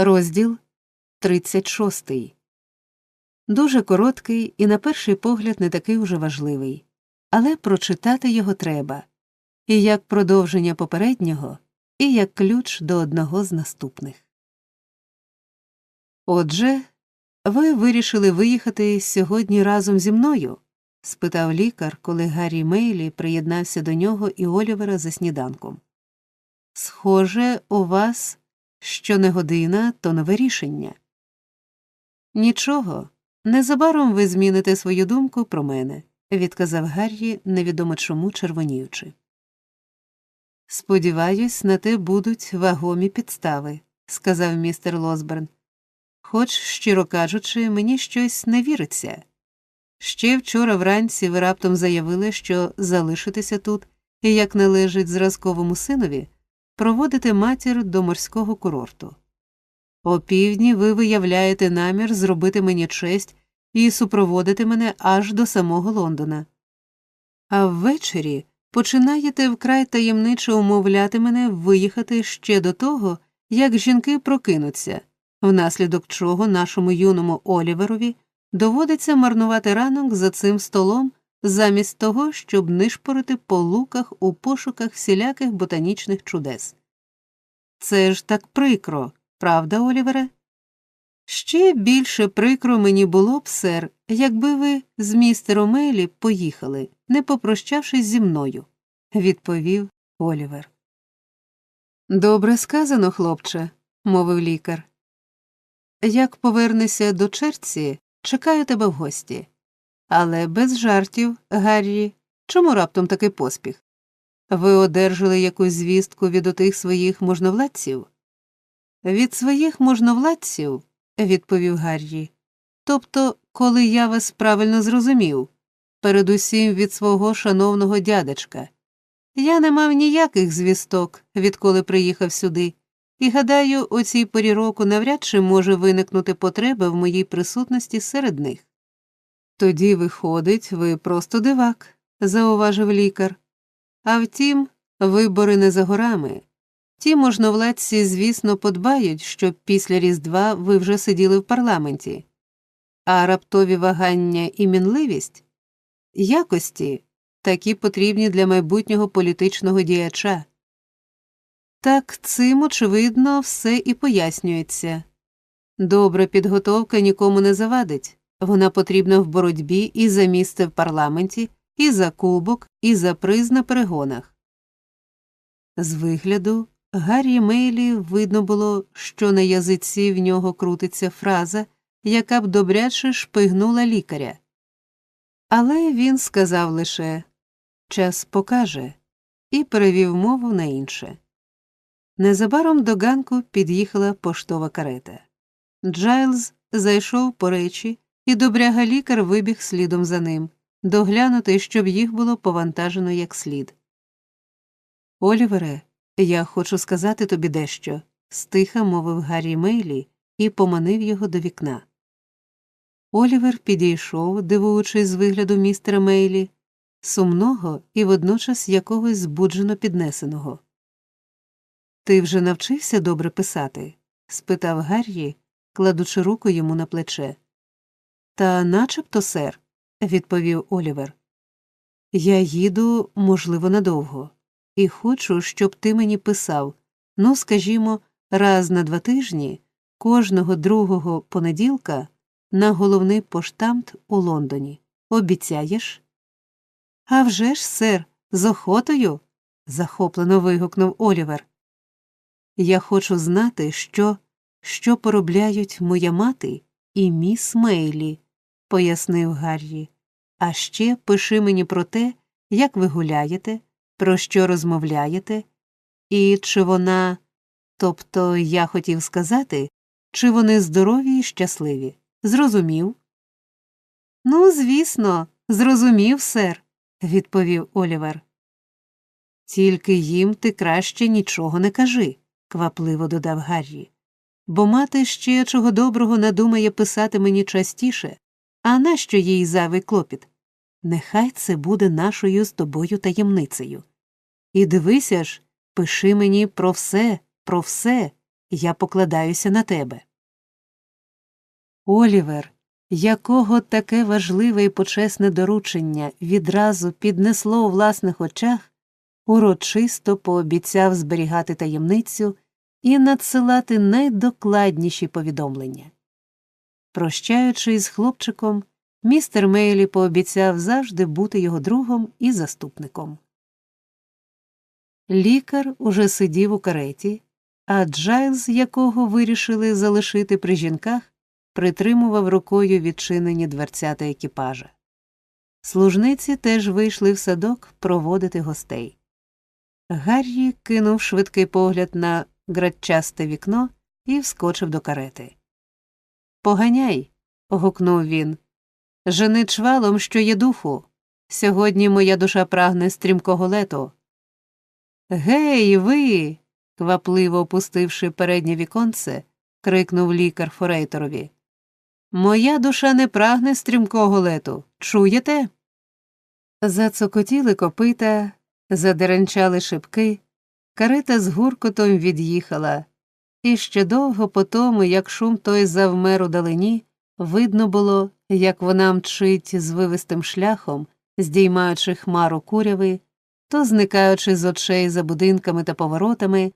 Розділ 36. Дуже короткий і, на перший погляд, не такий уже важливий, але прочитати його треба і як продовження попереднього, і як ключ до одного з наступних. Отже, ви вирішили виїхати сьогодні разом зі мною? спитав лікар, коли Гаррі Мейлі приєднався до нього і Олівера за сніданком. Схоже, у вас що не година, то нове рішення. Нічого, незабаром ви зміните свою думку про мене, відказав Гаррі, невідомо чому червоніючи. Сподіваюсь, на те будуть вагомі підстави, сказав містер Лосберн. Хоч, щиро кажучи, мені щось не віриться. Ще вчора вранці ви раптом заявили, що залишитеся тут як належить зразковому синові, проводите матір до морського курорту. О півдні ви виявляєте намір зробити мені честь і супроводити мене аж до самого Лондона. А ввечері починаєте вкрай таємничо умовляти мене виїхати ще до того, як жінки прокинуться, внаслідок чого нашому юному Оліверові доводиться марнувати ранок за цим столом замість того, щоб нишпорити по луках у пошуках всіляких ботанічних чудес. Це ж так прикро, правда, Олівере? Ще більше прикро мені було б, сер, якби ви з містером Елі поїхали, не попрощавшись зі мною, відповів Олівер. Добре сказано, хлопче, мовив лікар. Як повернешся до черці, чекаю тебе в гості. Але без жартів, Гаррі, чому раптом такий поспіх? Ви одержали якусь звістку від отих своїх можновладців? Від своїх можновладців, відповів Гаррі. Тобто, коли я вас правильно зрозумів, передусім від свого шановного дядечка. Я не мав ніяких звісток, відколи приїхав сюди, і гадаю, о цій порі року навряд чи може виникнути потреба в моїй присутності серед них. Тоді, виходить, ви просто дивак, зауважив лікар. А втім, вибори не за горами. Ті можновладці, звісно, подбають, щоб після Різдва ви вже сиділи в парламенті, а раптові вагання і мінливість якості такі потрібні для майбутнього політичного діяча. Так цим, очевидно, все і пояснюється. Добра підготовка нікому не завадить, вона потрібна в боротьбі і за місце в парламенті, і за кубок, і за приз на перегонах. З вигляду Гаррі Мейлі видно було, що на язиці в нього крутиться фраза, яка б добряче шпигнула лікаря. Але він сказав лише час покаже і перевів мову на інше. Незабаром до ганку під'їхала поштова карета. Джайлз зайшов по речі, і добряга лікар вибіг слідом за ним, доглянути, щоб їх було повантажено як слід. Олівере, я хочу сказати тобі дещо, стиха мовив Гаррі Мейлі і поманив його до вікна. Олівер підійшов, дивуючись з вигляду містера Мейлі, сумного і водночас якогось збуджено піднесеного. Ти вже навчився добре писати? спитав Гаррі, кладучи руку йому на плече. Та начебто, сер, відповів Олівер. Я їду, можливо, надовго, і хочу, щоб ти мені писав ну, скажімо, раз на два тижні, кожного другого понеділка на головний поштамт у Лондоні. Обіцяєш? «А вже ж, сер, з охотою. захоплено вигукнув Олівер. Я хочу знати, що що поробляють моя мати і міс Мейлі, пояснив Гаррі. А ще пиши мені про те, як ви гуляєте, про що розмовляєте, і чи вона. Тобто я хотів сказати, чи вони здорові і щасливі. Зрозумів? Ну, звісно, зрозумів, сер, відповів Олівер. Тільки їм ти краще нічого не кажи квапливо додав Гаррі, бо мати ще чого доброго надумає писати мені частіше, а нащо їй зайвий клопіт? Нехай це буде нашою з тобою таємницею. І дивися ж, пиши мені про все, про все, я покладаюся на тебе. Олівер, якого таке важливе і почесне доручення відразу піднесло у власних очах, урочисто пообіцяв зберігати таємницю і надсилати найдокладніші повідомлення. Прощаючись з хлопчиком, містер Мейлі пообіцяв завжди бути його другом і заступником. Лікар уже сидів у кареті, а Джайлз, якого вирішили залишити при жінках, притримував рукою відчинені дверцята екіпажа. Служниці теж вийшли в садок проводити гостей. Гаррі кинув швидкий погляд на градчасте вікно і вскочив до карети. Поганяй. гукнув він. Жени чвалом, що є духу. Сьогодні моя душа прагне стрімкого лету. Гей, ви. квапливо опустивши переднє віконце, крикнув лікар Форейторові. Моя душа не прагне стрімкого лету. Чуєте? Зацокотіли копита, задеренчали шибки, карета з гуркотом від'їхала, і ще довго по тому, як шум той завмер у далині, видно було, як вона мчить звивистим шляхом, здіймаючи хмару куряви, то зникаючи з очей за будинками та поворотами,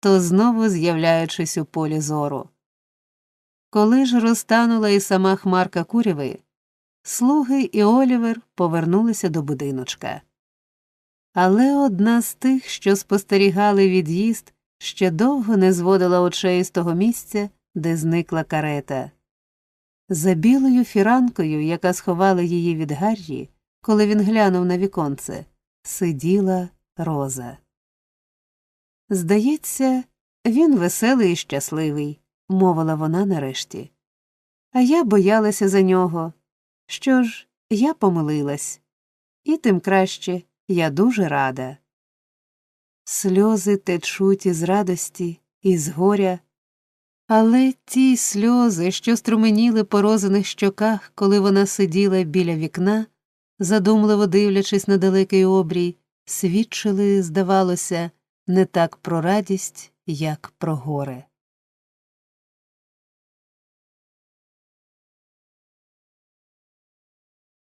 то знову з'являючись у полі зору. Коли ж розтанула і сама хмарка куряви, слуги і Олівер повернулися до будиночка. Але одна з тих, що спостерігали від'їзд, ще довго не зводила очей з того місця, де зникла карета. За білою фіранкою, яка сховала її від Гаррі, коли він глянув на віконце, сиділа роза. Здається, він веселий і щасливий, мовила вона нарешті. А я боялася за нього. Що ж, я помилилась, і тим краще я дуже рада. Сльози течуть із радості, із горя, але ті сльози, що струменіли по розаних щоках, коли вона сиділа біля вікна, задумливо дивлячись на далекий обрій, свідчили, здавалося, не так про радість, як про горе.